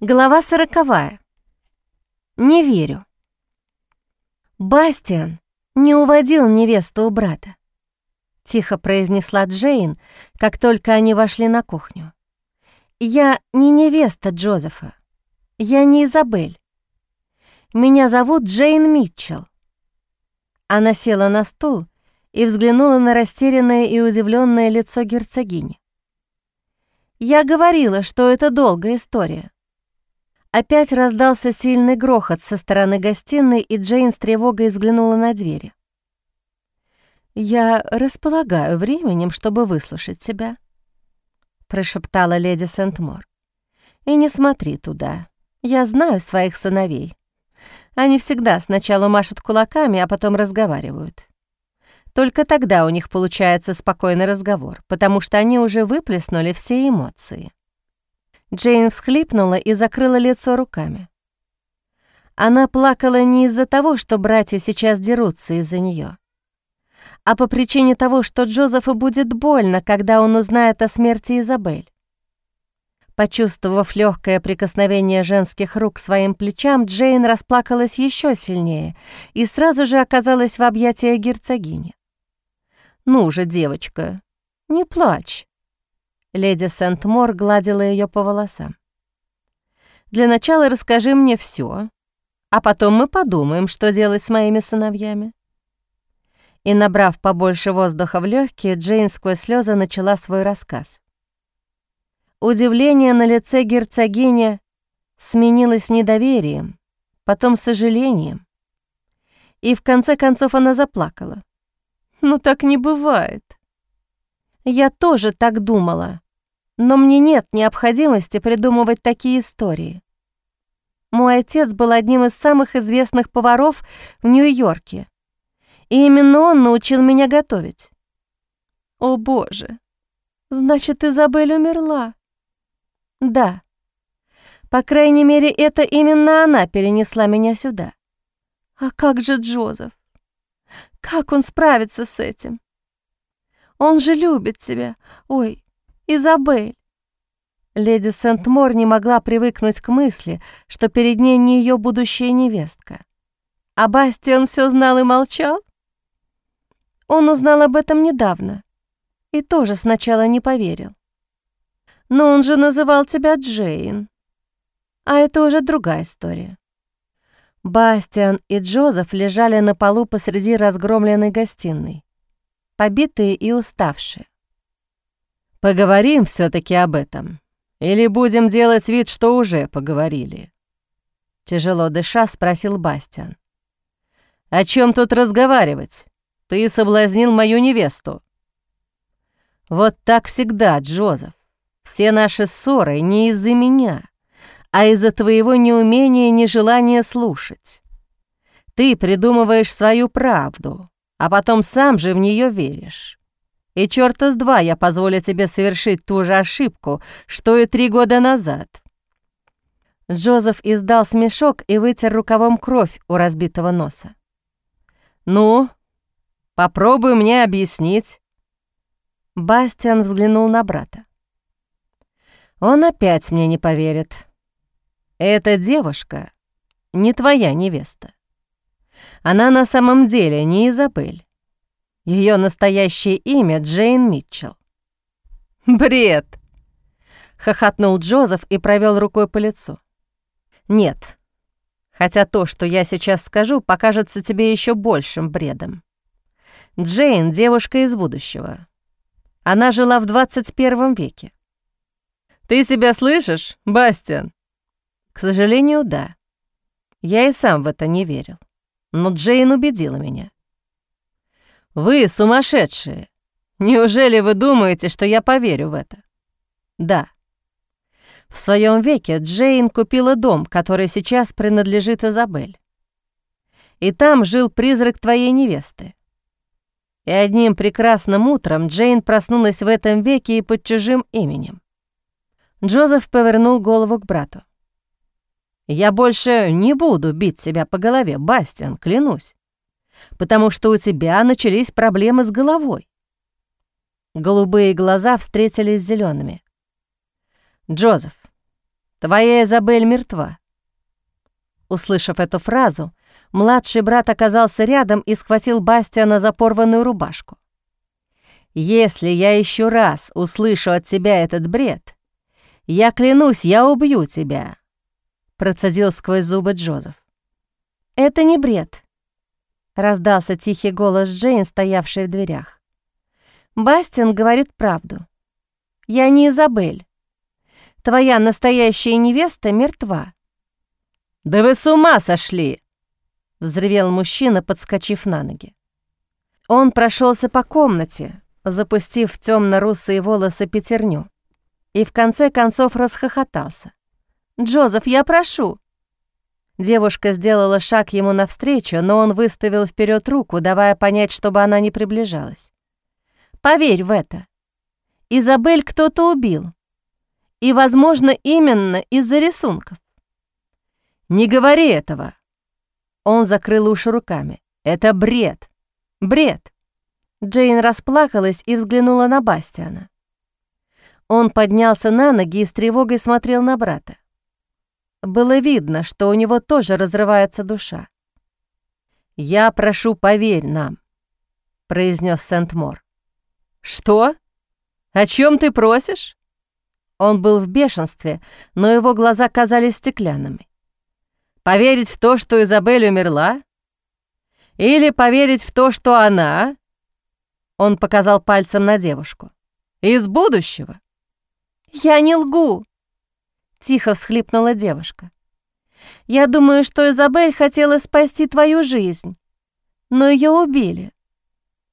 Глава сороковая. Не верю. Бастиан не уводил невесту у брата. Тихо произнесла Джейн, как только они вошли на кухню. «Я не невеста Джозефа. Я не Изабель. Меня зовут Джейн Митчелл». Она села на стул и взглянула на растерянное и удивленное лицо герцогини. «Я говорила, что это долгая история. Опять раздался сильный грохот со стороны гостиной, и Джейн с тревогой взглянула на двери. «Я располагаю временем, чтобы выслушать тебя», — прошептала леди Сент-Мор. «И не смотри туда. Я знаю своих сыновей. Они всегда сначала машут кулаками, а потом разговаривают. Только тогда у них получается спокойный разговор, потому что они уже выплеснули все эмоции. Джейн всхлипнула и закрыла лицо руками. Она плакала не из-за того, что братья сейчас дерутся из-за нее, а по причине того, что Джозефу будет больно, когда он узнает о смерти Изабель. Почувствовав легкое прикосновение женских рук к своим плечам, Джейн расплакалась еще сильнее и сразу же оказалась в объятиях герцогини. «Ну же, девочка, не плачь», Леди Сент-Мор гладила ее по волосам. «Для начала расскажи мне все, а потом мы подумаем, что делать с моими сыновьями». И, набрав побольше воздуха в легкие, Джейн сквозь слезы начала свой рассказ. Удивление на лице герцогини сменилось недоверием, потом сожалением. И в конце концов она заплакала. «Ну так не бывает. Я тоже так думала, но мне нет необходимости придумывать такие истории. Мой отец был одним из самых известных поваров в Нью-Йорке, и именно он научил меня готовить. О боже, значит, Изабель умерла? Да. По крайней мере, это именно она перенесла меня сюда. А как же Джозеф? Как он справится с этим? Он же любит тебя. Ой, Изабель. Леди Сент-Мор не могла привыкнуть к мысли, что перед ней не ее будущая невестка. А Бастиан все знал и молчал? Он узнал об этом недавно и тоже сначала не поверил. Но он же называл тебя Джейн. А это уже другая история. Бастиан и Джозеф лежали на полу посреди разгромленной гостиной побитые и уставшие. «Поговорим все таки об этом. Или будем делать вид, что уже поговорили?» Тяжело дыша, спросил Бастиан. «О чем тут разговаривать? Ты соблазнил мою невесту». «Вот так всегда, Джозеф. Все наши ссоры не из-за меня, а из-за твоего неумения и нежелания слушать. Ты придумываешь свою правду, а потом сам же в нее веришь. И черта с два я позволю тебе совершить ту же ошибку, что и три года назад». Джозеф издал смешок и вытер рукавом кровь у разбитого носа. «Ну, попробуй мне объяснить». Бастиан взглянул на брата. «Он опять мне не поверит. Эта девушка не твоя невеста. Она на самом деле не Изабель. Ее настоящее имя Джейн Митчелл. «Бред!» — хохотнул Джозеф и провел рукой по лицу. «Нет, хотя то, что я сейчас скажу, покажется тебе еще большим бредом. Джейн — девушка из будущего. Она жила в 21 веке. Ты себя слышишь, Бастиан? К сожалению, да. Я и сам в это не верил но Джейн убедила меня. «Вы сумасшедшие! Неужели вы думаете, что я поверю в это?» «Да. В своем веке Джейн купила дом, который сейчас принадлежит Изабель. И там жил призрак твоей невесты. И одним прекрасным утром Джейн проснулась в этом веке и под чужим именем. Джозеф повернул голову к брату. Я больше не буду бить себя по голове, Бастиан, клянусь, потому что у тебя начались проблемы с головой. Голубые глаза встретились с зелеными. Джозеф, твоя Изабель мертва». Услышав эту фразу, младший брат оказался рядом и схватил Бастиана за порванную рубашку. «Если я еще раз услышу от тебя этот бред, я клянусь, я убью тебя», — процедил сквозь зубы Джозеф. «Это не бред», — раздался тихий голос Джейн, стоявшей в дверях. «Бастин говорит правду. Я не Изабель. Твоя настоящая невеста мертва». «Да вы с ума сошли!» — взревел мужчина, подскочив на ноги. Он прошелся по комнате, запустив в темно-русые волосы пятерню, и в конце концов расхохотался. «Джозеф, я прошу!» Девушка сделала шаг ему навстречу, но он выставил вперед руку, давая понять, чтобы она не приближалась. «Поверь в это. Изабель кто-то убил. И, возможно, именно из-за рисунков. «Не говори этого!» Он закрыл уши руками. «Это бред! Бред!» Джейн расплакалась и взглянула на Бастиана. Он поднялся на ноги и с тревогой смотрел на брата. Было видно, что у него тоже разрывается душа. «Я прошу, поверь нам», — произнес Сент-Мор. «Что? О чем ты просишь?» Он был в бешенстве, но его глаза казались стеклянными. Поверить в то, что Изабель умерла? Или поверить в то, что она...» Он показал пальцем на девушку. «Из будущего?» «Я не лгу!» Тихо всхлипнула девушка. «Я думаю, что Изабель хотела спасти твою жизнь, но ее убили.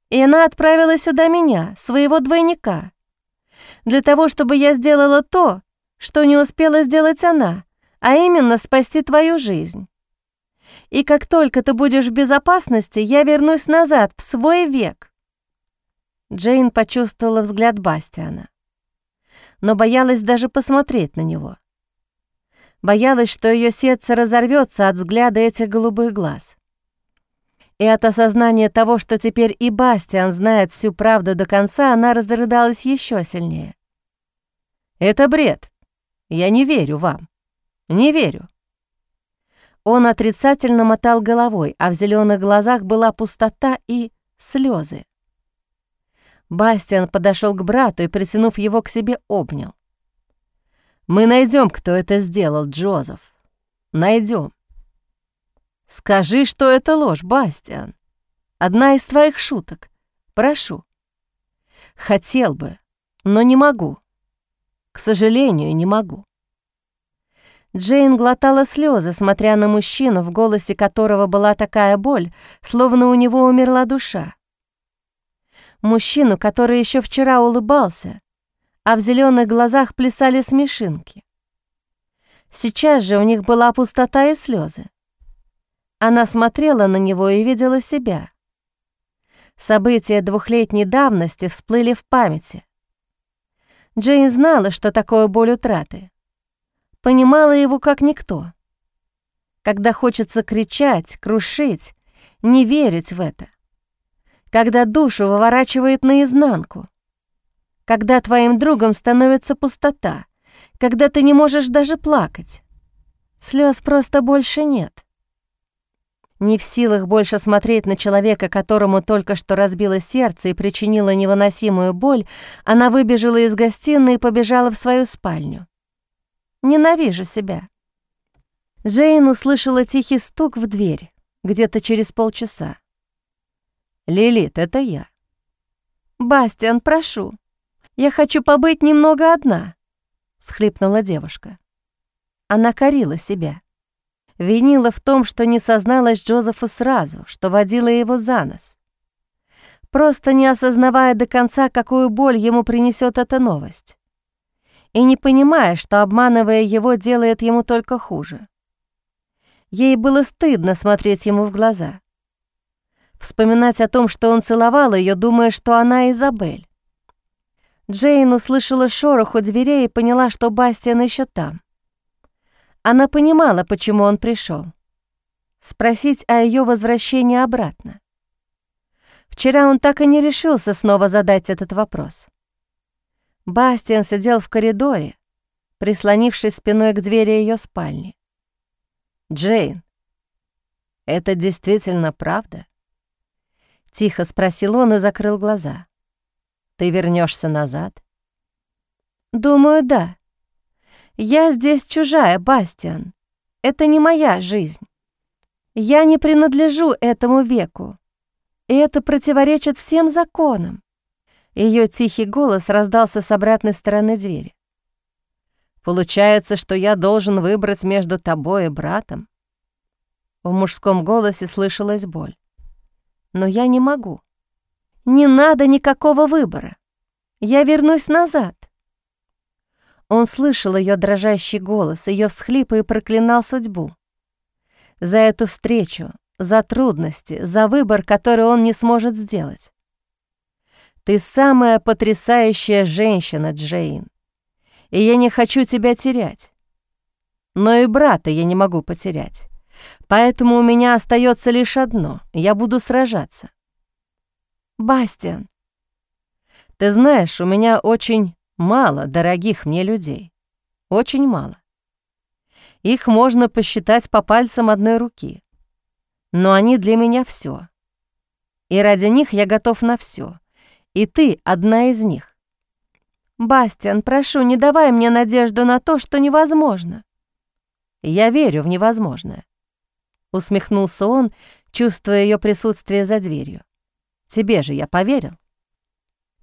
И она отправила сюда меня, своего двойника, для того, чтобы я сделала то, что не успела сделать она, а именно спасти твою жизнь. И как только ты будешь в безопасности, я вернусь назад, в свой век». Джейн почувствовала взгляд Бастиана, но боялась даже посмотреть на него. Боялась, что ее сердце разорвется от взгляда этих голубых глаз. И от осознания того, что теперь и Бастиан знает всю правду до конца, она разрыдалась еще сильнее. «Это бред. Я не верю вам», «Не верю». Он отрицательно мотал головой, а в зеленых глазах была пустота и слезы. Бастиан подошел к брату и, притянув его к себе, обнял. «Мы найдем, кто это сделал, Джозеф. Найдем. Скажи, что это ложь, Бастиан. Одна из твоих шуток. Прошу. Хотел бы, но не могу. К сожалению, не могу. Джейн глотала слезы, смотря на мужчину, в голосе которого была такая боль, словно у него умерла душа. Мужчину, который еще вчера улыбался, а в зеленых глазах плясали смешинки. Сейчас же у них была пустота и слезы. Она смотрела на него и видела себя. События двухлетней давности всплыли в памяти. Джейн знала, что такое боль утраты понимала его как никто. Когда хочется кричать, крушить, не верить в это. Когда душу выворачивает наизнанку. Когда твоим другом становится пустота. Когда ты не можешь даже плакать. Слез просто больше нет. Не в силах больше смотреть на человека, которому только что разбило сердце и причинило невыносимую боль, она выбежала из гостиной и побежала в свою спальню. Ненавижу себя. Джейн услышала тихий стук в дверь где-то через полчаса. «Лилит, это я». «Бастиан, прошу, я хочу побыть немного одна», — схлипнула девушка. Она корила себя. Винила в том, что не созналась Джозефу сразу, что водила его за нос. Просто не осознавая до конца, какую боль ему принесет эта новость и не понимая, что, обманывая его, делает ему только хуже. Ей было стыдно смотреть ему в глаза. Вспоминать о том, что он целовал ее, думая, что она Изабель. Джейн услышала шорох у дверей и поняла, что Бастиан еще там. Она понимала, почему он пришел. Спросить о ее возвращении обратно. Вчера он так и не решился снова задать этот вопрос. Бастиан сидел в коридоре, прислонившись спиной к двери ее спальни. «Джейн, это действительно правда?» Тихо спросил он и закрыл глаза. «Ты вернешься назад?» «Думаю, да. Я здесь чужая, Бастиан. Это не моя жизнь. Я не принадлежу этому веку. И это противоречит всем законам. Ее тихий голос раздался с обратной стороны двери. «Получается, что я должен выбрать между тобой и братом?» В мужском голосе слышалась боль. «Но я не могу. Не надо никакого выбора. Я вернусь назад». Он слышал ее дрожащий голос, ее всхлипы и проклинал судьбу. За эту встречу, за трудности, за выбор, который он не сможет сделать. Ты самая потрясающая женщина, Джейн. И я не хочу тебя терять. Но и брата я не могу потерять. Поэтому у меня остается лишь одно — я буду сражаться. Бастиан. Ты знаешь, у меня очень мало дорогих мне людей. Очень мало. Их можно посчитать по пальцам одной руки. Но они для меня все. И ради них я готов на все и ты одна из них. Бастиан, прошу, не давай мне надежду на то, что невозможно. Я верю в невозможное. Усмехнулся он, чувствуя ее присутствие за дверью. Тебе же я поверил.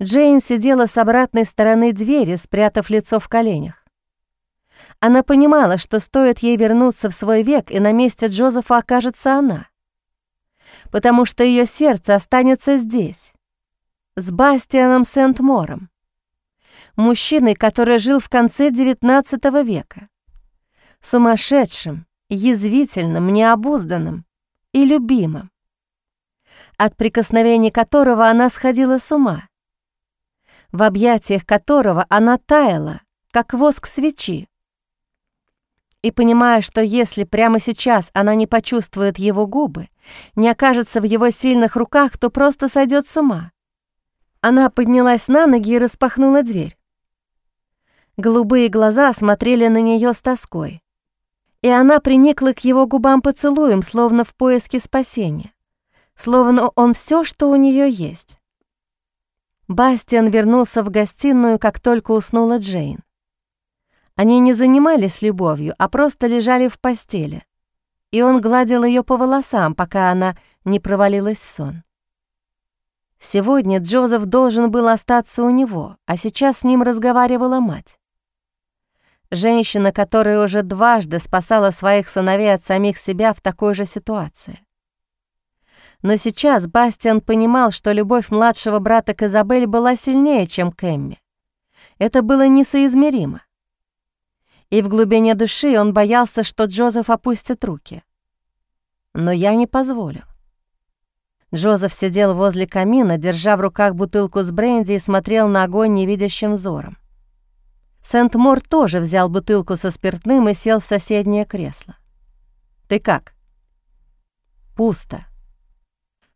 Джейн сидела с обратной стороны двери, спрятав лицо в коленях. Она понимала, что стоит ей вернуться в свой век, и на месте Джозефа окажется она. Потому что ее сердце останется здесь, с Бастианом Сент-Мором, мужчиной, который жил в конце XIX века, сумасшедшим, язвительным, необузданным и любимым, от прикосновений которого она сходила с ума, в объятиях которого она таяла, как воск свечи. И понимая, что если прямо сейчас она не почувствует его губы, не окажется в его сильных руках, то просто сойдет с ума. Она поднялась на ноги и распахнула дверь. Голубые глаза смотрели на нее с тоской. И она приникла к его губам поцелуем, словно в поиске спасения. Словно он все, что у нее есть. Бастиан вернулся в гостиную, как только уснула Джейн. Они не занимались любовью, а просто лежали в постели. И он гладил ее по волосам, пока она не провалилась в сон. Сегодня Джозеф должен был остаться у него, а сейчас с ним разговаривала мать. Женщина, которая уже дважды спасала своих сыновей от самих себя в такой же ситуации. Но сейчас Бастиан понимал, что любовь младшего брата к Изабель была сильнее, чем к Эмми. Это было несоизмеримо. И в глубине души он боялся, что Джозеф опустит руки. Но я не позволю. Джозеф сидел возле камина, держа в руках бутылку с бренди и смотрел на огонь невидящим взором. Сент-Мор тоже взял бутылку со спиртным и сел в соседнее кресло. «Ты как?» «Пусто.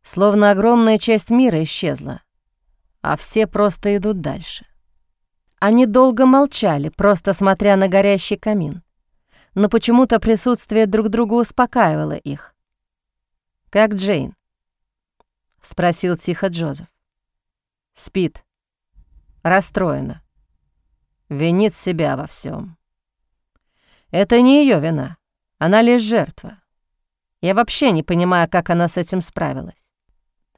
Словно огромная часть мира исчезла, а все просто идут дальше». Они долго молчали, просто смотря на горящий камин. Но почему-то присутствие друг друга успокаивало их. «Как Джейн?» — спросил тихо Джозеф. «Спит. Расстроена. Винит себя во всем. Это не ее вина. Она лишь жертва. Я вообще не понимаю, как она с этим справилась.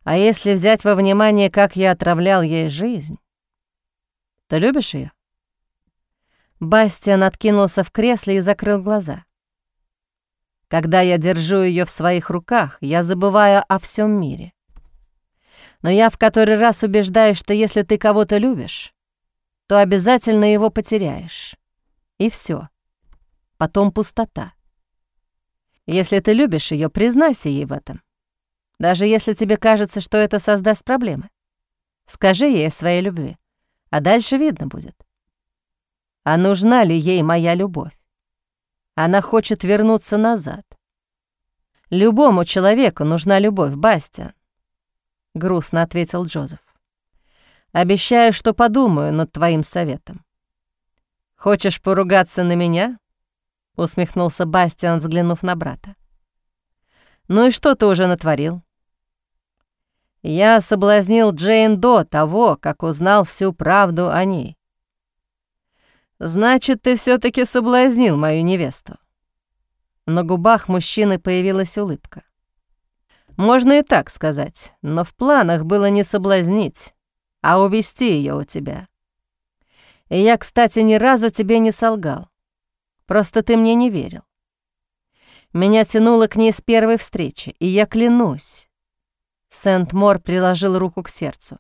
А если взять во внимание, как я отравлял ей жизнь... Ты любишь ее? Бастиан откинулся в кресле и закрыл глаза. Когда я держу ее в своих руках, я забываю о всем мире но я в который раз убеждаюсь, что если ты кого-то любишь, то обязательно его потеряешь. И все. Потом пустота. Если ты любишь ее, признайся ей в этом. Даже если тебе кажется, что это создаст проблемы. Скажи ей о своей любви, а дальше видно будет. А нужна ли ей моя любовь? Она хочет вернуться назад. Любому человеку нужна любовь, Бастиан грустно ответил Джозеф. Обещаю, что подумаю над твоим советом. «Хочешь поругаться на меня?» — усмехнулся Бастиан, взглянув на брата. «Ну и что ты уже натворил?» «Я соблазнил Джейн до того, как узнал всю правду о ней». «Значит, ты все таки соблазнил мою невесту». На губах мужчины появилась улыбка. «Можно и так сказать, но в планах было не соблазнить, а увести ее у тебя. И я, кстати, ни разу тебе не солгал. Просто ты мне не верил. Меня тянуло к ней с первой встречи, и я клянусь. Сент-Мор приложил руку к сердцу.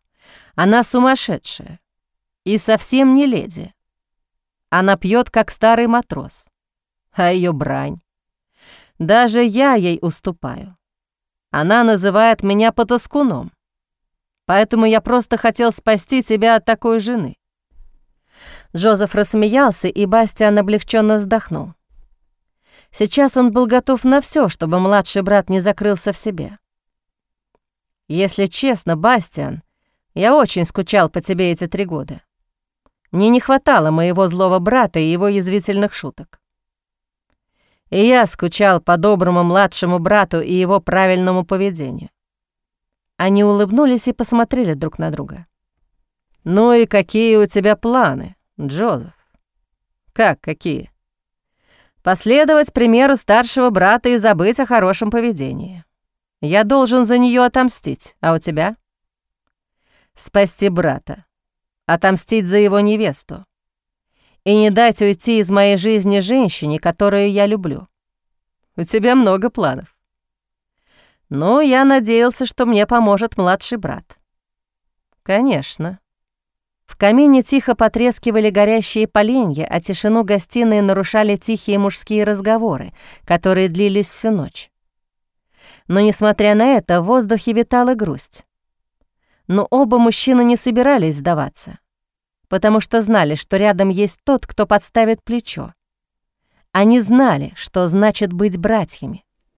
Она сумасшедшая и совсем не леди. Она пьет, как старый матрос. А ее брань. Даже я ей уступаю. Она называет меня потаскуном. Поэтому я просто хотел спасти тебя от такой жены. Джозеф рассмеялся, и Бастиан облегченно вздохнул. Сейчас он был готов на все, чтобы младший брат не закрылся в себе. «Если честно, Бастиан, я очень скучал по тебе эти три года. Мне не хватало моего злого брата и его язвительных шуток. И я скучал по доброму младшему брату и его правильному поведению. Они улыбнулись и посмотрели друг на друга. «Ну и какие у тебя планы, Джозеф?» «Как какие?» «Последовать примеру старшего брата и забыть о хорошем поведении. Я должен за нее отомстить, а у тебя?» «Спасти брата, отомстить за его невесту, и не дать уйти из моей жизни женщине, которую я люблю. У тебя много планов. Но я надеялся, что мне поможет младший брат. Конечно. В камине тихо потрескивали горящие поленья, а тишину гостиной нарушали тихие мужские разговоры, которые длились всю ночь. Но, несмотря на это, в воздухе витала грусть. Но оба мужчины не собирались сдаваться потому что знали, что рядом есть тот, кто подставит плечо. Они знали, что значит быть братьями.